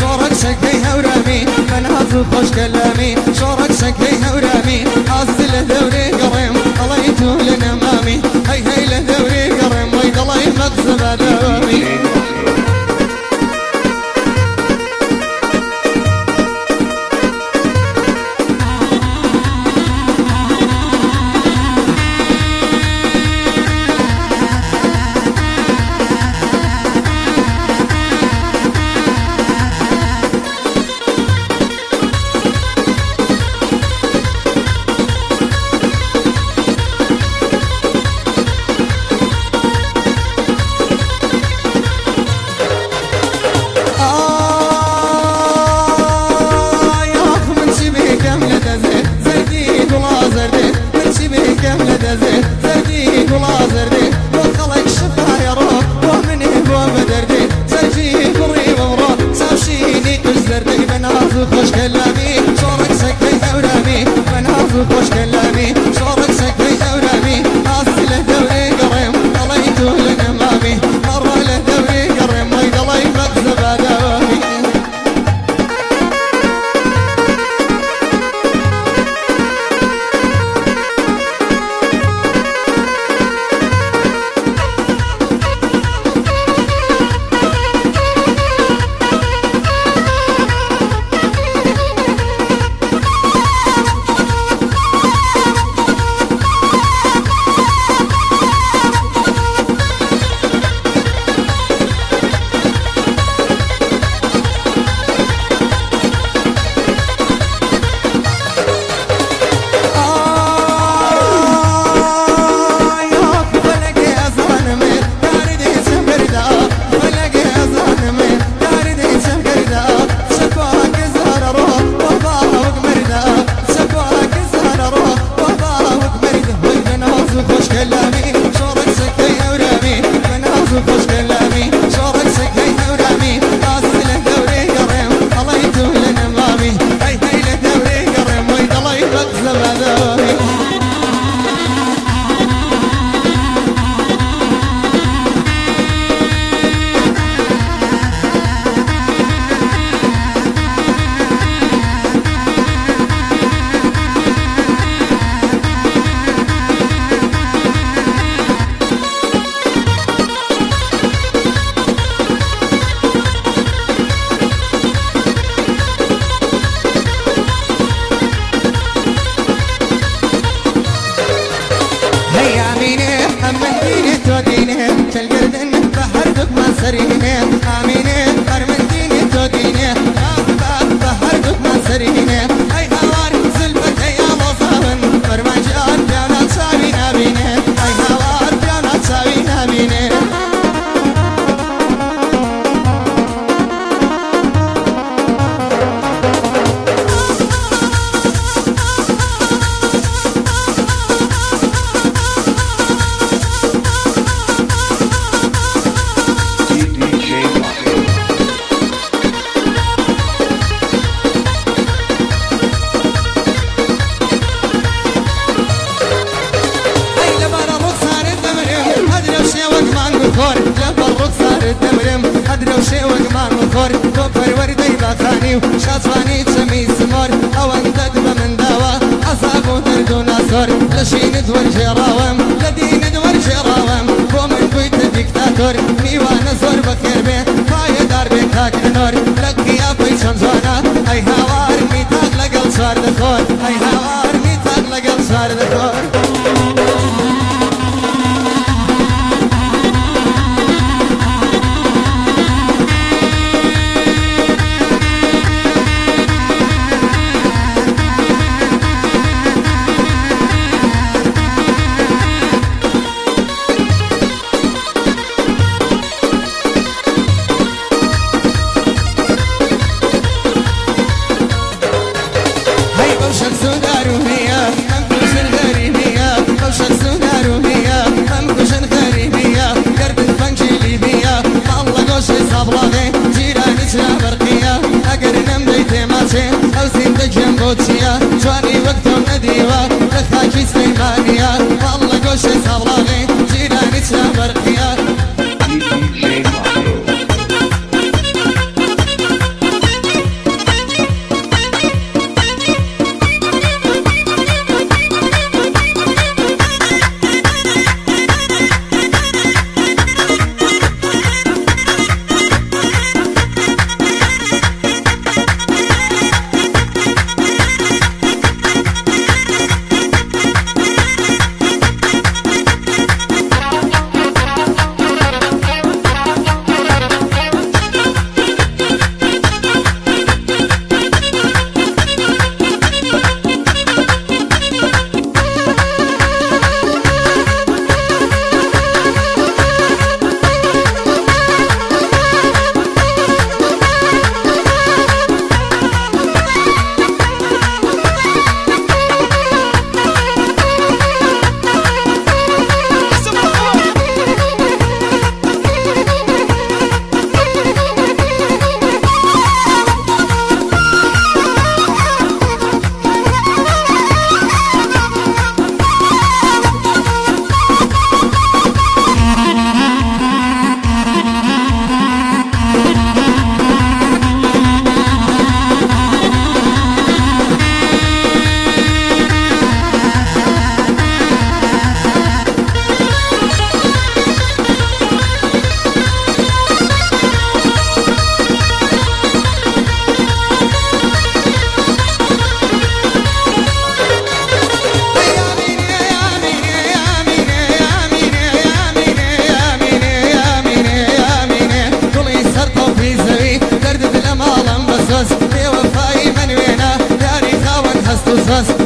شورك سكي هورامي مناز خوش كلامي شورك سكي هورامي عزل دوري قريم الله يتول نمامي هي هي لدوري قريم ويد الله يمقصب ஆகரின் وشي وقمان بخور كفر وردي بخاني وشاطفاني تسمي سمور أو انتد بمن دوا اصاب ودرد وناصور لشين دور جراوم لدين دور جراوم. ومن كويت ديكتاتور ميوان زور بخير به فاي دار به تاك نور لك يا بيشان زونا هاي هوار ميتاق لقل صار دخور. هاي soția, soare cosas.